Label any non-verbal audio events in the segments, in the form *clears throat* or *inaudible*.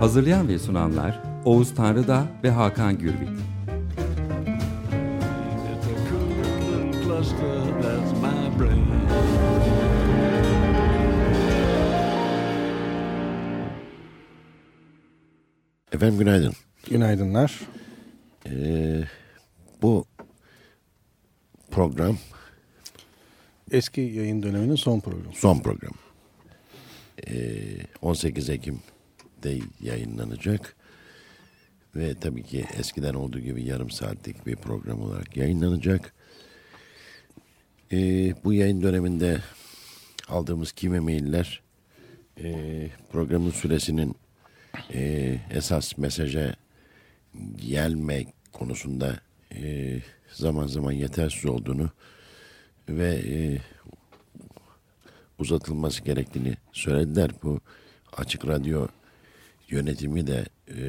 Hazırlayan ve sunanlar Oğuz Tanrıda ve Hakan Gürbüz. Efendim günaydın. Günaydınlar. Ee, bu program Eski yayın döneminin son programı. son program. Ee, 18 Ekim'de yayınlanacak. Ve tabii ki eskiden olduğu gibi yarım saatlik bir program olarak yayınlanacak. Ee, bu yayın döneminde aldığımız kimi mailler e, programın süresinin e, esas mesaja gelme konusunda e, zaman zaman yetersiz olduğunu ve e, uzatılması gerektiğini söylediler. Bu açık radyo yönetimi de e,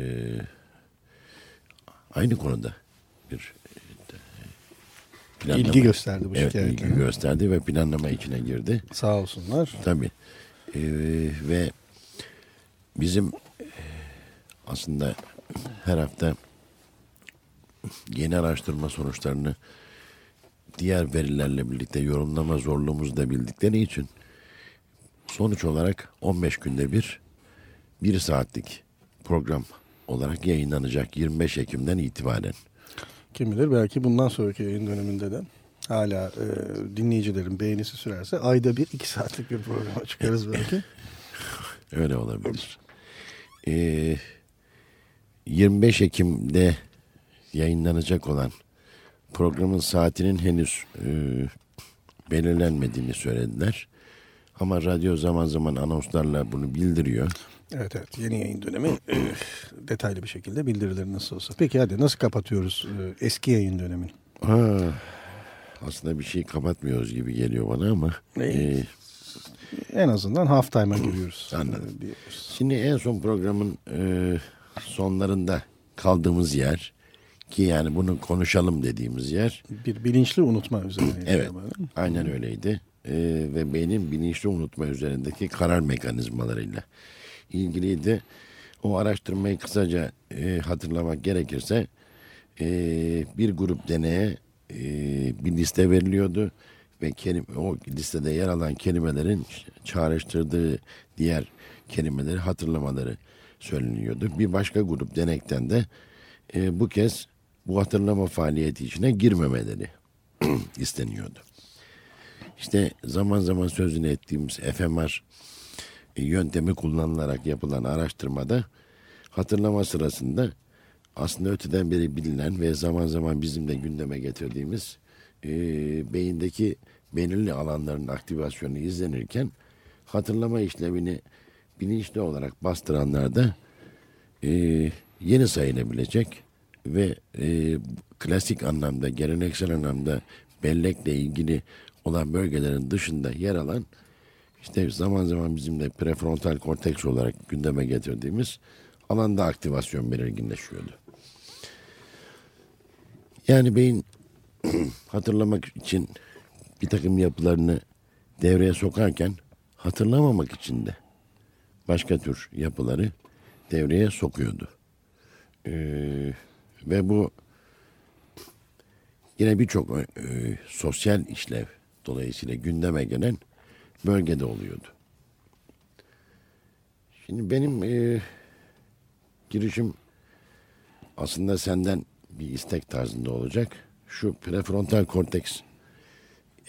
aynı konuda bir e, planlama- İlgi gösterdi bu evet, şikayetlere. ilgi gösterdi ve planlama içine girdi. Sağ olsunlar. Tabii. Ee, ve bizim e, aslında her hafta yeni araştırma sonuçlarını diğer verilerle birlikte yorumlama zorluğumuzu da bildikleri için sonuç olarak 15 günde bir bir saatlik program olarak yayınlanacak 25 Ekim'den itibaren. Kim bilir belki bundan sonraki yayın döneminde de hala e, dinleyicilerin beğenisi sürerse ayda bir iki saatlik bir programa çıkarız belki. *laughs* Öyle olabilir. Ee, 25 Ekim'de yayınlanacak olan programın saatinin henüz e, belirlenmediğini söylediler. Ama radyo zaman zaman anonslarla bunu bildiriyor. Evet evet yeni yayın dönemi *clears throat* detaylı bir şekilde bildirilir nasıl olsa. Peki hadi nasıl kapatıyoruz e, eski yayın dönemini? Ha, aslında bir şey kapatmıyoruz gibi geliyor bana ama. Ne? e, En azından half time'a giriyoruz. *clears throat* Anladım. E, bir- Şimdi en son programın e, sonlarında kaldığımız yer ki yani bunu konuşalım dediğimiz yer bir bilinçli unutma üzerine. Evet. galiba. aynen öyleydi. E, ve beynin bilinçli unutma üzerindeki karar mekanizmalarıyla ilgiliydi. O araştırmayı kısaca e, hatırlamak gerekirse e, bir grup deneye e, bir liste veriliyordu ve kelime, o listede yer alan kelimelerin çağrıştırdığı diğer kelimeleri hatırlamaları söyleniyordu. Bir başka grup denekten de e, bu kez bu hatırlama faaliyeti içine girmemeleri *clears throat* isteniyordu. İşte zaman zaman sözünü ettiğimiz fMR yöntemi kullanılarak yapılan araştırmada hatırlama sırasında aslında öteden beri bilinen ve zaman zaman bizim de gündeme getirdiğimiz e, beyindeki belirli alanların aktivasyonu izlenirken hatırlama işlevini bilinçli olarak bastıranlarda e, yeni sayılabilecek ve e, klasik anlamda, geleneksel anlamda bellekle ilgili olan bölgelerin dışında yer alan işte zaman zaman bizim de prefrontal korteks olarak gündeme getirdiğimiz alanda aktivasyon belirginleşiyordu. Yani beyin *clears throat* hatırlamak için bir takım yapılarını devreye sokarken hatırlamamak için de başka tür yapıları devreye sokuyordu. Ee, ve bu yine birçok e, sosyal işlev dolayısıyla gündeme gelen bölgede oluyordu. Şimdi benim e, girişim aslında senden bir istek tarzında olacak. Şu prefrontal korteks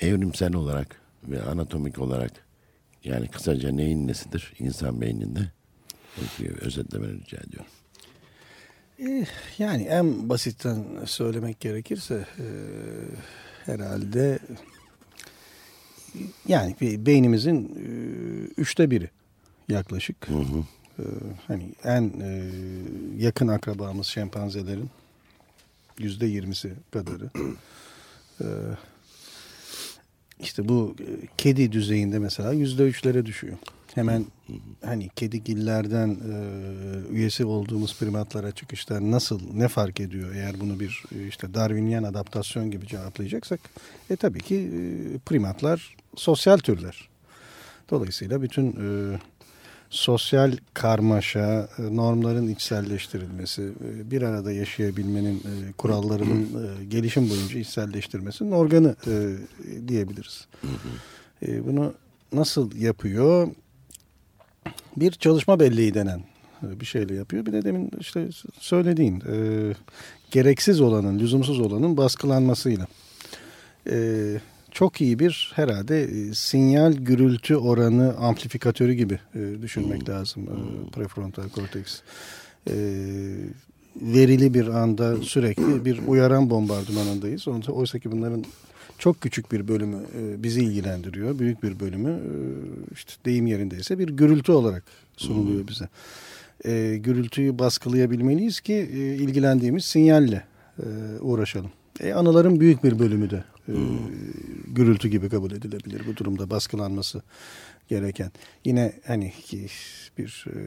evrimsel olarak ve anatomik olarak yani kısaca neyin nesidir insan beyninde? Özetlemeni rica ediyorum. Eh, Yani en basitten söylemek gerekirse e, herhalde yani be- beynimizin e, üçte biri yaklaşık. e, hani en e, yakın akrabamız şempanzelerin yüzde yirmisi kadarı. E, işte bu kedi düzeyinde mesela yüzde üçlere düşüyor. Hemen hani kedigillerden e, üyesi olduğumuz primatlara çıkışta nasıl ne fark ediyor eğer bunu bir e, işte Darwinian adaptasyon gibi cevaplayacaksak e tabii ki e, primatlar sosyal türler. Dolayısıyla bütün e, sosyal karmaşa, e, normların içselleştirilmesi, e, bir arada yaşayabilmenin e, kurallarının e, gelişim boyunca içselleştirmesinin organı e, diyebiliriz. E, bunu nasıl yapıyor? Bir çalışma belleği denen e, bir şeyle yapıyor. Bir de demin işte söylediğin e, gereksiz olanın, lüzumsuz olanın baskılanmasıyla. E, çok iyi bir herhalde e, sinyal gürültü oranı amplifikatörü gibi e, düşünmek lazım e, prefrontal korteks. E, verili bir anda sürekli bir uyaran bombardımanındayız. Oysa ki bunların çok küçük bir bölümü e, bizi ilgilendiriyor. Büyük bir bölümü e, işte deyim yerindeyse bir gürültü olarak sunuluyor bize. E, gürültüyü baskılayabilmeliyiz ki e, ilgilendiğimiz sinyalle e, uğraşalım. E, anıların büyük bir bölümü de e, gürültü gibi kabul edilebilir bu durumda baskılanması gereken. Yine hani ki bir e,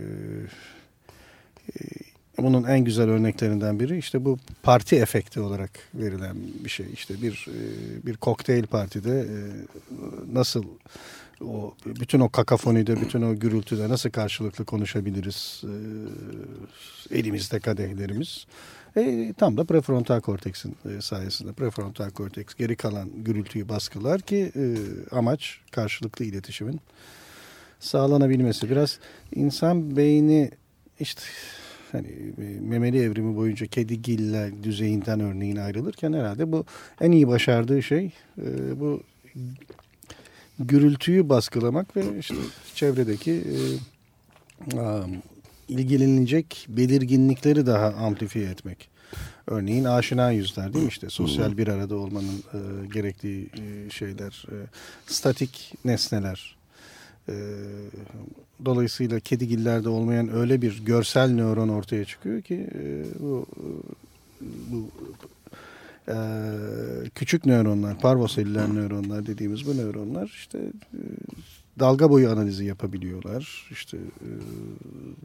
e, bunun en güzel örneklerinden biri işte bu parti efekti olarak verilen bir şey. İşte bir e, bir kokteyl partide e, nasıl o bütün o kakafonide, bütün o gürültüde nasıl karşılıklı konuşabiliriz? E, elimizde kadehlerimiz. E, tam da prefrontal korteksin sayesinde. Prefrontal korteks geri kalan gürültüyü baskılar ki amaç karşılıklı iletişimin sağlanabilmesi. Biraz insan beyni işte hani memeli evrimi boyunca kedigiller düzeyinden örneğin ayrılırken herhalde bu en iyi başardığı şey e, bu gürültüyü baskılamak ve işte çevredeki e, ilgilenilecek belirginlikleri daha amplifiye etmek. Örneğin aşina yüzler değil mi işte sosyal bir arada olmanın e, gerektiği e, şeyler, e, statik nesneler. E, dolayısıyla kedigillerde olmayan öyle bir görsel nöron ortaya çıkıyor ki e, bu, bu e, küçük nöronlar, parvoselüler nöronlar dediğimiz bu nöronlar işte e, dalga boyu analizi yapabiliyorlar. İşte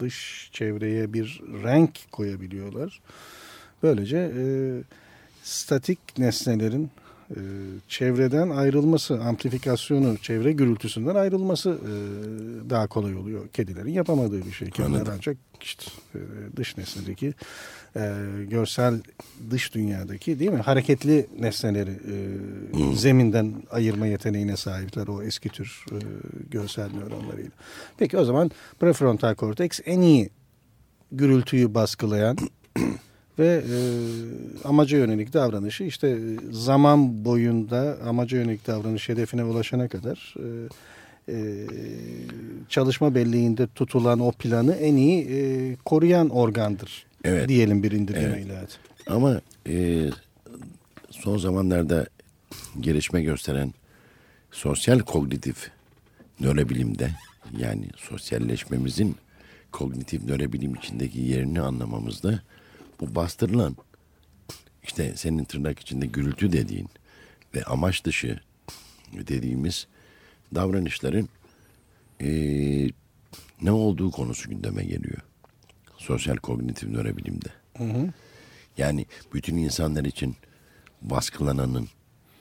dış çevreye bir renk koyabiliyorlar. Böylece statik nesnelerin e, çevreden ayrılması, amplifikasyonu, çevre gürültüsünden ayrılması e, daha kolay oluyor. Kedilerin yapamadığı bir şey. Kediler ancak işte e, dış nesnedeki e, görsel dış dünyadaki değil mi hareketli nesneleri e, zeminden ayırma yeteneğine sahipler o eski tür e, görsel nöronlarıyla. Peki o zaman prefrontal korteks en iyi gürültüyü baskılayan *clears throat* ve e, amaca yönelik davranışı işte zaman boyunda amaca yönelik davranış hedefine ulaşana kadar e, e, çalışma belleğinde tutulan o planı en iyi e, koruyan organdır Evet. diyelim bir indirgemeyle. Evet. Ama e, son zamanlarda gelişme gösteren sosyal kognitif nörobilimde yani sosyalleşmemizin kognitif nörobilim içindeki yerini anlamamızda bu bastırılan işte senin tırnak içinde gürültü dediğin ve amaç dışı dediğimiz davranışların e, ne olduğu konusu gündeme geliyor. Sosyal kognitif nörobilimde. Yani bütün insanlar için baskılananın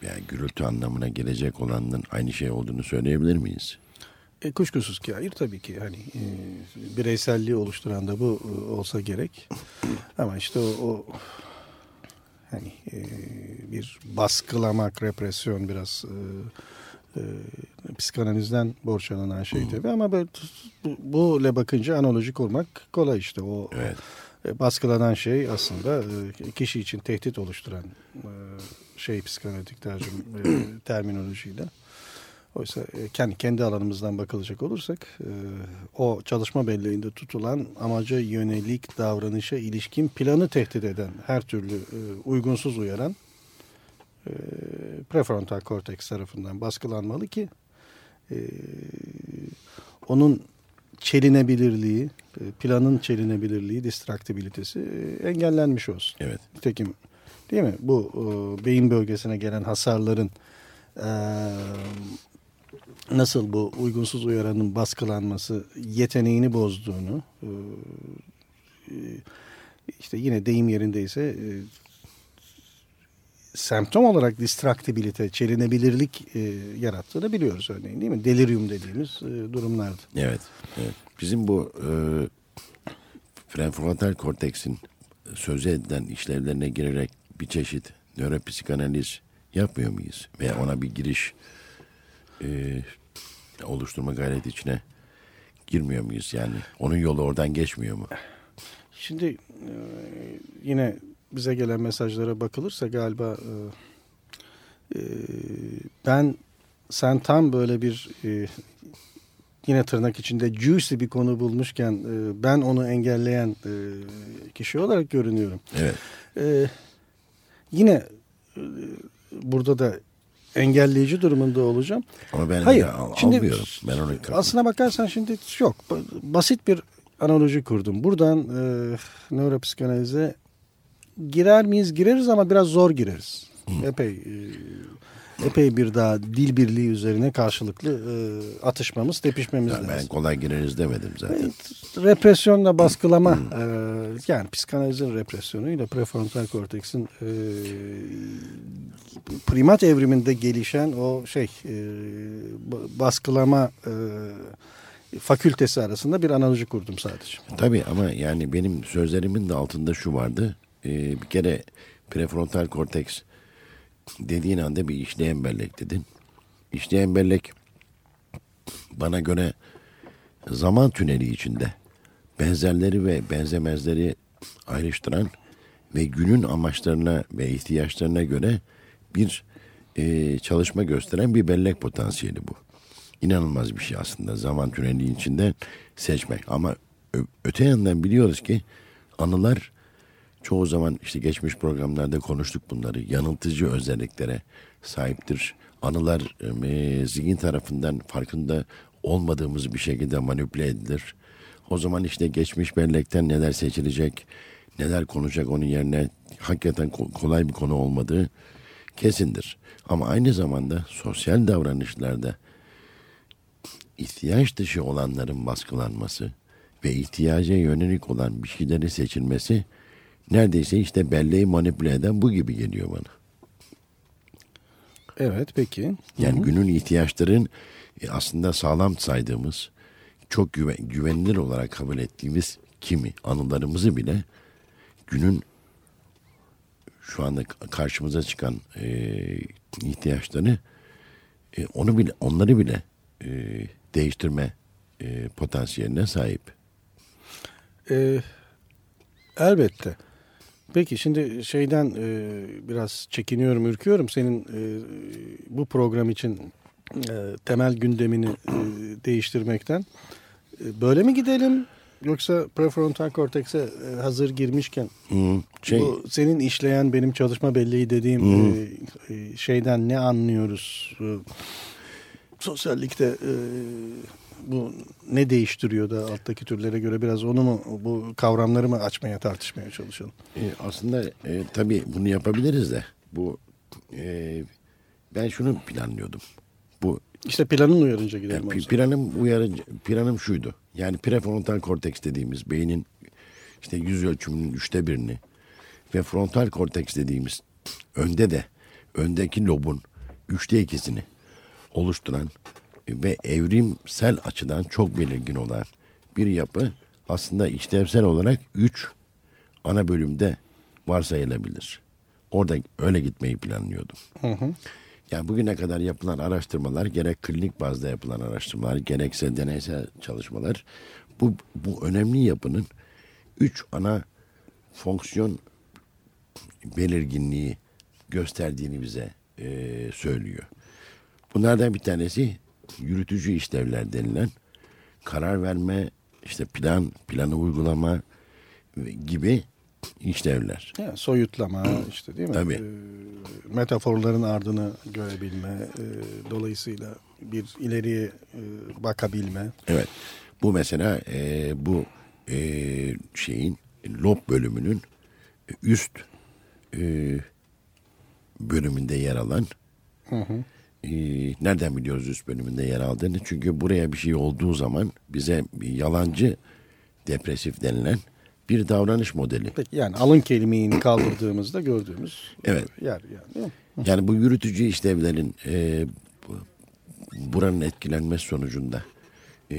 yani gürültü anlamına gelecek olanın aynı şey olduğunu söyleyebilir miyiz? E, kuşkusuz ki hayır tabii ki hani e, bireyselliği oluşturan da bu e, olsa gerek. Ama işte o, o hani e, bir baskılamak, represyon biraz e, e, psikanalizden borç alınan şey tabii ama böyle, bu, bu ile bakınca analojik olmak kolay işte o Evet. e, baskılanan şey aslında e, kişi için tehdit oluşturan e, şey psikanalitik tercüm e, terminolojiyle. Oysa e, kendi kendi alanımızdan bakılacak olursak e, o çalışma belleğinde tutulan amaca yönelik davranışa ilişkin planı tehdit eden her türlü e, uygunsuz uyaran prefrontal korteks tarafından baskılanmalı ki onun çelinebilirliği, planın çelinebilirliği, distraktabilitesi e, engellenmiş olsun. Evet. Nitekim değil mi? Bu beyin bölgesine gelen hasarların e, nasıl bu uygunsuz uyaranın baskılanması yeteneğini bozduğunu e, e, işte yine deyim yerindeyse e, semptom olarak distraktabilite, çelinebilirlik e, yarattığını biliyoruz örneğin değil mi? Delirium dediğimiz e, durumlarda. Evet. evet. Bizim bu e, prefrontal korteksin sözü edilen işlevlerine girerek bir çeşit nöropsikanaliz yapmıyor muyuz? Veya ona bir giriş e, oluşturma gayreti içine girmiyor muyuz? Yani onun yolu oradan geçmiyor mu? Şimdi e, yine bize gelen mesajlara bakılırsa galiba e, e, ben sen tam böyle bir e, yine tırnak içinde juicy bir konu bulmuşken e, ben onu engelleyen e, kişi olarak görünüyorum. Evet. E, yine e, burada da engelleyici durumunda olacağım. Ama ben Hayır, al- şimdi almıyorum. Ben onu Aslına bakarsan şimdi yok. Ba- Basit bir analoji kurdum. Buradan e, nöropsikanalize girer miyiz? Gireriz ama biraz zor gireriz. Epey e, epey bir daha dil birliği üzerine karşılıklı e, atışmamız, tepişmemiz Yani ben lazım. kolay gireriz demedim zaten. Represyonla baskılama e, yani psikanalizin represyonuyla prefrontal korteksin e, primat evriminde gelişen o şey e, ba- baskılama e, fakültesi arasında bir analoji kurdum sadece. Tabii ama yani benim sözlerimin de altında şu vardı. Ee, bir kere prefrontal korteks dediğin anda bir işleyen bellek dedin. İşleyen bellek bana göre zaman tüneli içinde benzerleri ve benzemezleri ayrıştıran ve günün amaçlarına ve ihtiyaçlarına göre bir e, çalışma gösteren bir bellek potansiyeli bu. İnanılmaz bir şey aslında zaman tüneli içinde seçmek. Ama öte yandan biliyoruz ki anılar çoğu zaman işte geçmiş programlarda konuştuk bunları. Yanıltıcı özelliklere sahiptir. Anılar e, zihin tarafından farkında olmadığımız bir şekilde manipüle edilir. O zaman işte geçmiş bellekten neler seçilecek, neler konuşacak onun yerine hakikaten ko- kolay bir konu olmadığı kesindir. Ama aynı zamanda sosyal davranışlarda ihtiyaç dışı olanların baskılanması ve ihtiyaca yönelik olan bir şeyleri seçilmesi neredeyse işte belleği manipüle eden bu gibi geliyor bana. Evet peki. Yani günün ihtiyaçların e, aslında sağlam saydığımız, çok güven, güvenilir olarak kabul ettiğimiz kimi anılarımızı bile günün şu anda karşımıza çıkan e, ihtiyaçlarını e, onu bile onları bile e, değiştirme e, potansiyeline sahip. Ee, elbette. Peki şimdi şeyden e, biraz çekiniyorum, ürküyorum. Senin e, bu program için e, temel gündemini e, değiştirmekten. E, böyle mi gidelim? Yoksa prefrontal kortekse e, hazır girmişken Hı, şey bu senin işleyen benim çalışma belleği dediğim e, e, şeyden ne anlıyoruz? E, sosyallikte e, bu ne değiştiriyor da alttaki türlere göre biraz onu mu bu kavramları mı açmaya tartışmaya çalışalım. E, aslında e, tabii bunu yapabiliriz de bu e, ben şunu planlıyordum. Bu İşte planın uyarınca gidelim. yani planım uyarıcı planım şuydu. Yani prefrontal korteks dediğimiz beynin işte yüz ölçümünün üçte birini ve frontal korteks dediğimiz önde de öndeki lobun üçte ikisini oluşturan ve evrimsel açıdan çok belirgin olan bir yapı aslında işlevsel olarak üç ana bölümde varsayılabilir. Orada öyle gitmeyi planlıyordum. Yani bugüne kadar yapılan araştırmalar gerek klinik bazda yapılan araştırmalar gerekse deneysel çalışmalar bu, bu önemli yapının üç ana fonksiyon belirginliği gösterdiğini bize e, söylüyor. Bunlardan bir tanesi yürütücü işlevler denilen karar verme, işte plan, planı uygulama gibi işlevler. Ya, soyutlama işte değil mi? Tabii. Ee, metaforların ardını görebilme, e, dolayısıyla bir ileriye e, bakabilme. Evet. Bu mesela e, bu e, şeyin lob bölümünün üst e, bölümünde yer alan e, nereden biliyoruz üst bölümünde yer aldığını? Çünkü buraya bir şey olduğu zaman bize yalancı depresif denilen bir davranış modeli. Peki yani alın kelimeyi kaldırdığımızda gördüğümüz Evet. yer yani. Yani bu yürütücü işlevlerin e, bu- buranın etkilenmesi sonucunda e,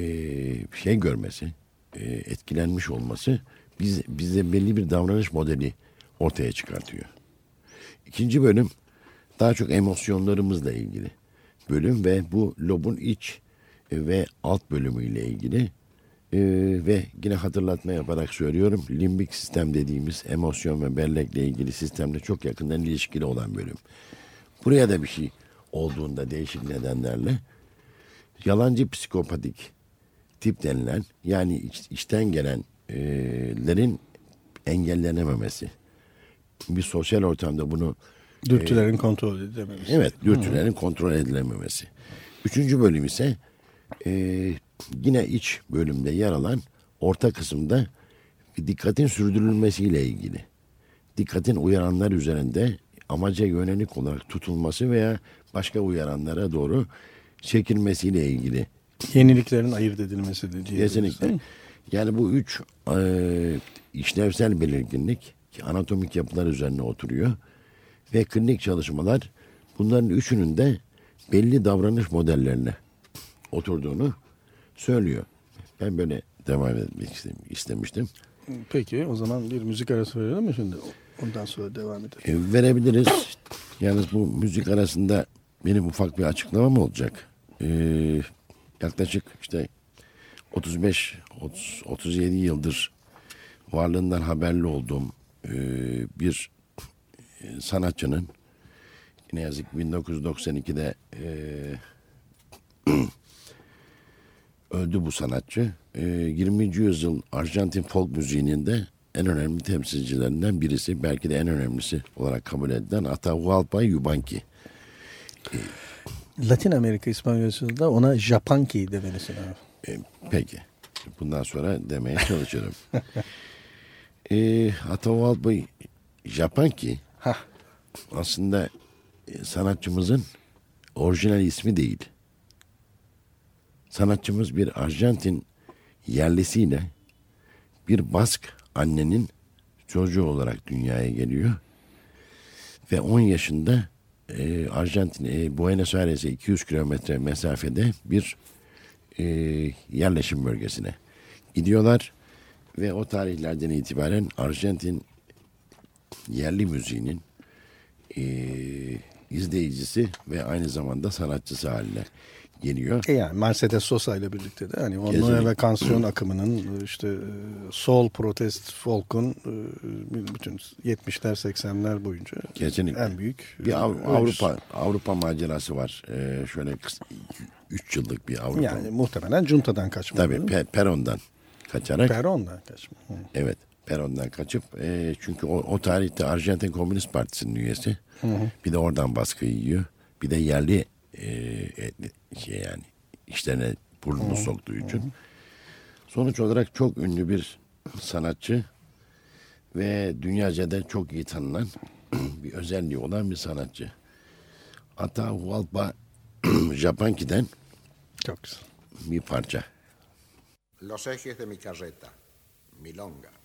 şey görmesi, e, etkilenmiş olması biz, bize belli bir davranış modeli ortaya çıkartıyor. İkinci bölüm daha çok emosyonlarımızla ilgili bölüm ve bu lobun iç e, ve alt bölümüyle ilgili e, ve yine hatırlatma yaparak söylüyorum limbik sistem dediğimiz emosyon ve bellekle ilgili sistemle çok yakından ilişkili olan bölüm. Buraya da bir şey olduğunda değişik nedenlerle yalancı psikopatik tip denilen yani iç- içten gelenlerin engellenememesi. Bir sosyal ortamda bunu Dürtülerin kontrol edilememesi. Evet, dürtülerin kontrol edilememesi. Üçüncü bölüm ise e, yine iç bölümde yer alan orta kısımda dikkatin sürdürülmesiyle ilgili. Dikkatin uyaranlar üzerinde amaca yönelik olarak tutulması veya başka uyaranlara doğru çekilmesiyle ilgili. Yeniliklerin ayırt edilmesi de diyebiliriz, değil Kesinlikle. Yani bu üç e, işlevsel belirginlik ki anatomik yapılar üzerine oturuyor ve klinik çalışmalar bunların üçünün de belli davranış modellerine oturduğunu söylüyor. Ben böyle devam etmek istem- istemiştim. Peki o zaman bir müzik arası verelim mi şimdi? Ondan sonra devam edelim. E, verebiliriz. Yalnız bu müzik arasında benim ufak bir açıklamam olacak. E, yaklaşık işte 35 30, 37 yıldır varlığından haberli olduğum e, bir sanatçının ne yazık ki 1992'de e, *clears throat* öldü bu sanatçı. E, 20. yüzyıl Arjantin folk müziğinin de en önemli temsilcilerinden birisi. Belki de en önemlisi olarak kabul edilen Atahualpa Yupanqui. Latin Amerika İspanyolcasında ona Japanki demelisin abi. E, peki. Bundan sonra demeye çalışırım. *laughs* e, Atahualpa Yupanqui Hah. aslında e, sanatçımızın orijinal ismi değil. Sanatçımız bir Arjantin yerlisiyle bir Bask annenin çocuğu olarak dünyaya geliyor. Ve 10 yaşında e, Arjantin, e, Buenos Aires'e 200 kilometre mesafede bir e, yerleşim bölgesine gidiyorlar. Ve o tarihlerden itibaren Arjantin yerli müziğinin e, izleyicisi ve aynı zamanda sanatçısı haline geliyor. E yani Mercedes Sosa ile birlikte de hani o Kesinlikle. Nueva Canción akımının işte e, soul, protest, folk'un e, bütün 70'ler 80'ler boyunca Kesinlikle. en büyük Bir Av- öncüsü. Avrupa Avrupa macerası var. Ee, şöyle 3 yıllık bir Avrupa. yani muhtemelen Junta'dan kaçma. Tabii? Pe- Peron'dan kaçarak. Peron'dan kaçma. Hı. evet. Peron'dan kaçıp e, çünkü o, o tarihte Arjantin Komünist Partisi'nin üyesi. Bir de oradan baskı yiyor. Bir de yerli e, e, şey yani işlerine burnunu soktuğu için. Sonuç olarak çok ünlü bir sanatçı ve dünyaca da çok iyi tanınan *clears throat* bir özelliği olan bir sanatçı. Atahualpa *clears throat* Japanki'den Çok güzel. bir parça. Los ejes de mi carreta. Milonga.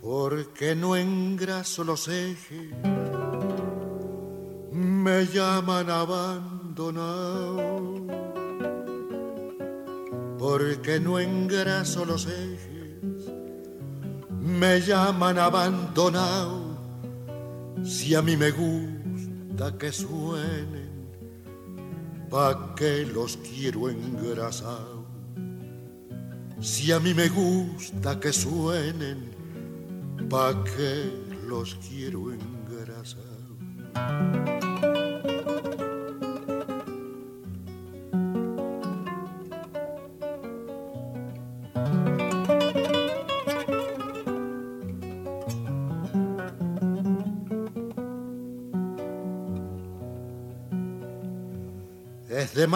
Porque no engraso los ejes, me llaman abandonado. Porque no engraso los ejes, me llaman abandonado. Si a mí me gusta que suenen, ¿pa' qué los quiero engrasados? Si a mí me gusta que suenen, ¿pa' qué los quiero engrasado.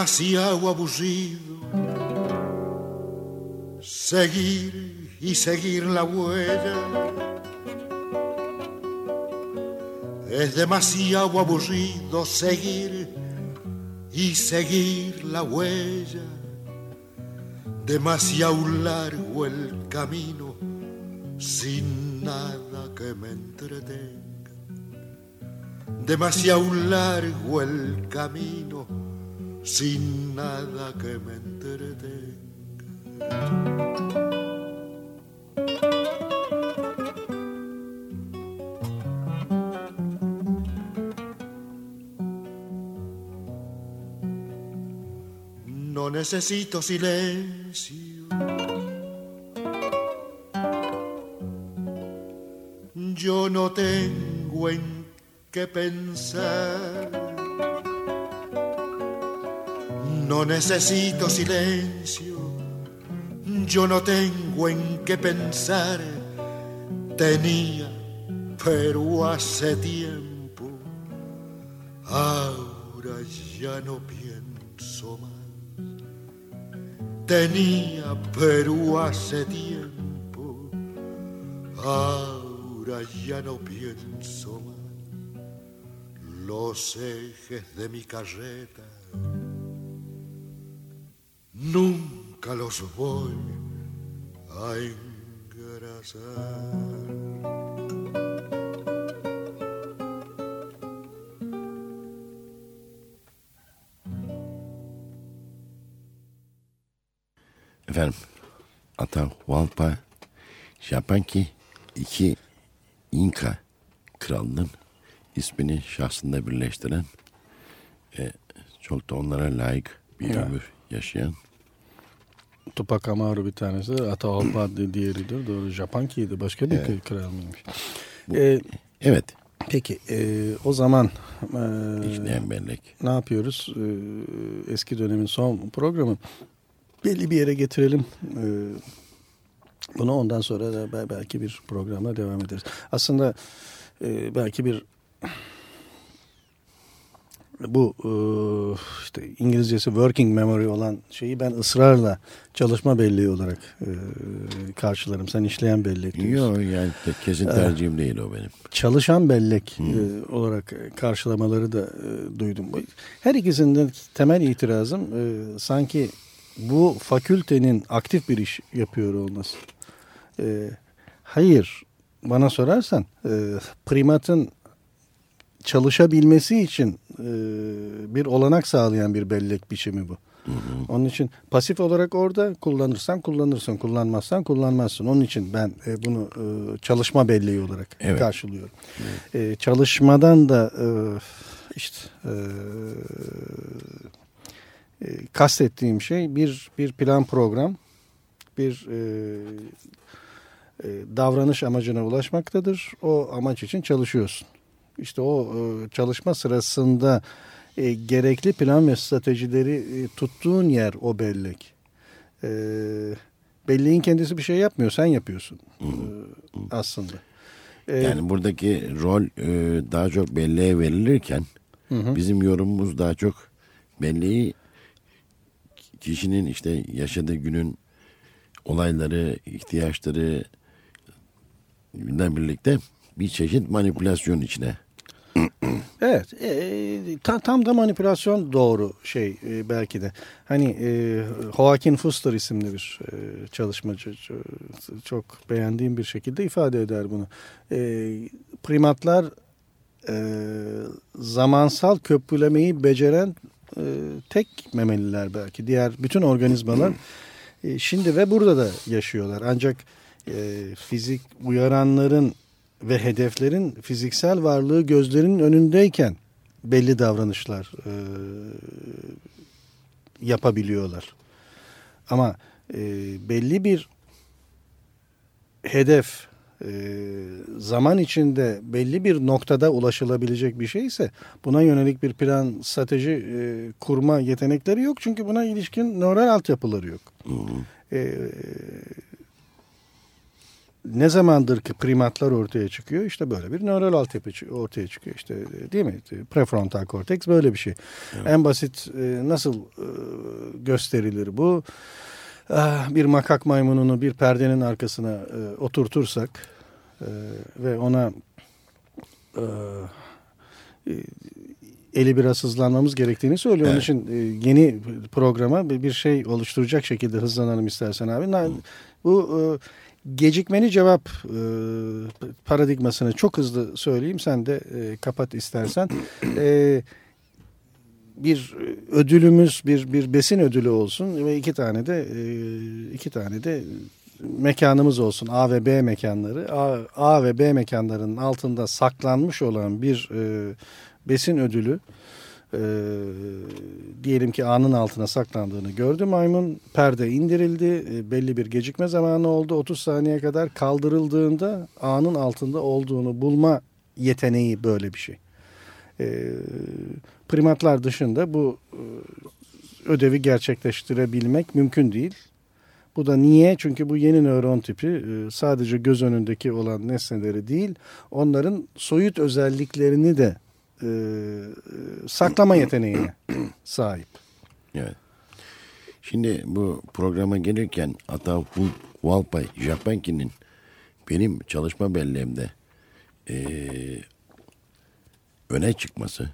Demasiado aburrido seguir y seguir la huella. Es demasiado aburrido seguir y seguir la huella. Demasiado largo el camino sin nada que me entretenga. Demasiado largo el camino sin nada que me entretenga. No necesito silencio. Yo no tengo en qué pensar. Necesito silencio. Yo no tengo en qué pensar. Tenía, pero hace tiempo. Ahora ya no pienso más. Tenía, pero hace tiempo. Ahora ya no pienso más. Los ejes de mi carreta nunca los voy a engrasar. Efendim Atahualpa Japanki iki İnka kralının ismini şahsında birleştiren e, çok da onlara layık bir ömür yaşayan Tupac Amaru bir tanesi. Atahualpa diğeridir. Doğru. Japankiydi. Başka bir Evet. kral mıymış? Ee, evet peki e, o zaman e, işleyen bellek. ne yapıyoruz? Ee, eski dönemin son programı belli bir yere getirelim. Ee, bunu ondan sonra da bel- belki bir programla devam ederiz. Aslında e, belki bir bu e, işte İngilizcesi working memory olan şeyi ben ısrarla çalışma belleği olarak e, karşılarım. Sen işleyen bellek diyorsun Yok yani kesin tercihim değil o benim. çalışan bellek e, olarak karşılamaları da e, duydum. Her ikisinden temel itirazım e, sanki bu fakültenin aktif bir iş yapıyor olması. E, hayır, bana sorarsan e, primatın çalışabilmesi için e, bir olanak sağlayan bir bellek biçimi bu. Onun için pasif olarak orada kullanırsan kullanırsın, kullanmazsan kullanmazsın. Onun için ben e, bunu e, çalışma belleği olarak Evet. karşılıyorum. E, çalışmadan da e, işte e, e, kastettiğim şey bir bir plan program, bir e, e, davranış amacına ulaşmaktadır. O amaç için çalışıyorsun. İşte o e, çalışma sırasında e, gerekli plan ve stratejileri e, tuttuğun yer o bellek. E, belleğin kendisi bir şey yapmıyor, sen yapıyorsun e, aslında. E, Yani buradaki rol e, daha çok belleğe verilirken bizim yorumumuz daha çok belleği kişinin işte yaşadığı günün olayları, ihtiyaçları birlikte bir çeşit manipülasyon içine. *clears throat* Evet, e, ta- tam da manipülasyon doğru şey e, belki de. Hani e, Joaquin Fuster isimli bir e, çalışmacı çok beğendiğim bir şekilde ifade eder bunu. E, primatlar e, zamansal köprülemeyi beceren e, tek memeliler belki. Diğer bütün organizmalar *clears throat* e, şimdi ve burada da yaşıyorlar. Ancak e, fizik uyaranların ve hedeflerin fiziksel varlığı gözlerinin önündeyken belli davranışlar e, yapabiliyorlar. Ama e, belli bir hedef e, zaman içinde belli bir noktada ulaşılabilecek bir şeyse buna yönelik bir plan, strateji e, kurma yetenekleri yok. Çünkü buna ilişkin nöral altyapıları yok. E, ne zamandır ki primatlar ortaya çıkıyor işte böyle bir nöral altyapı ortaya çıkıyor işte değil mi prefrontal korteks böyle bir şey evet. en basit e, nasıl e, gösterilir bu ah, bir makak maymununu bir perdenin arkasına e, oturtursak ve ona eli biraz hızlanmamız gerektiğini söylüyor. Evet. Onun için yeni programa bir şey oluşturacak şekilde hızlanalım istersen abi. Bu gecikmeni cevap e, paradigmasını çok hızlı söyleyeyim. Sen de e, kapat istersen. *clears throat* E, bir ödülümüz bir bir besin ödülü olsun ve iki tane de e, iki tane de mekanımız olsun A ve B mekanları A, A ve B mekanlarının altında saklanmış olan bir e, besin ödülü e, diyelim ki A'nın altına saklandığını gördü maymun. Perde indirildi. E, belli bir gecikme zamanı oldu. 30 saniye kadar kaldırıldığında A'nın altında olduğunu bulma yeteneği böyle bir şey. E, primatlar dışında bu e, ödevi gerçekleştirebilmek mümkün değil. Bu da niye? Çünkü bu yeni nöron tipi e, sadece göz önündeki olan nesneleri değil, onların soyut özelliklerini de e, saklama *clears throat* yeteneğine *clears throat* sahip. Evet. Şimdi bu programa gelirken Ata Walpay Japanki'nin benim çalışma belleğimde e, öne çıkması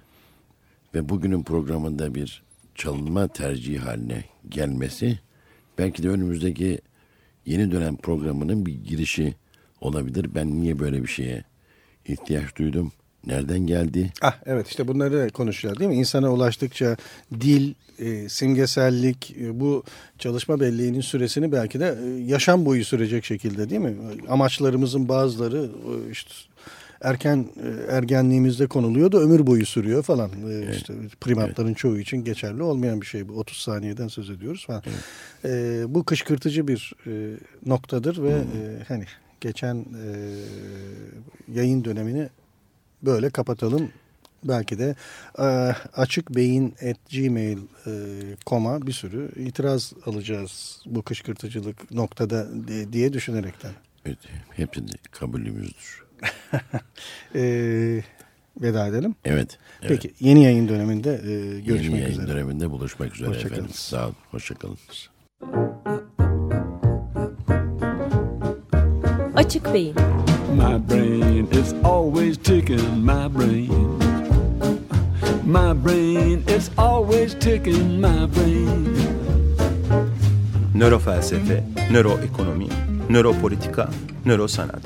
ve bugünün programında bir çalınma tercihi haline gelmesi belki de önümüzdeki yeni dönem programının bir girişi olabilir. Ben niye böyle bir şeye ihtiyaç duydum? Nereden geldi? Ah evet işte bunları konuşacağız değil mi? İnsana ulaştıkça dil, e, simgesellik, e, bu çalışma belleğinin süresini belki de e, yaşam boyu sürecek şekilde değil mi? Amaçlarımızın bazıları e, işte erken e, ergenliğimizde konuluyor da ömür boyu sürüyor falan. E, evet. İşte primatların evet. çoğu için geçerli olmayan bir şey bu. 30 saniyeden söz ediyoruz falan. Evet. E, bu kışkırtıcı bir e, noktadır ve hmm. e, hani geçen e, yayın dönemini böyle kapatalım. Belki de e, açık beyin at gmail.com'a e, bir sürü itiraz alacağız bu kışkırtıcılık noktada diye düşünerekten. Evet, hepsi kabulümüzdür. *laughs* e, veda edelim. Evet, evet. Peki yeni yayın döneminde e, görüşmek üzere. Yeni yayın üzere. döneminde buluşmak üzere Hoşça efendim. Kalın. Sağ olun. Hoşçakalın. Açık Beyin My brain is always ticking my brain My brain is always ticking my brain Nörofelsefe, nöroekonomi, nöropolitika, nörosanat.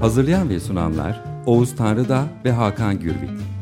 Hazırlayan ve sunanlar Oğuz Tanrıda ve Hakan Gürbüz.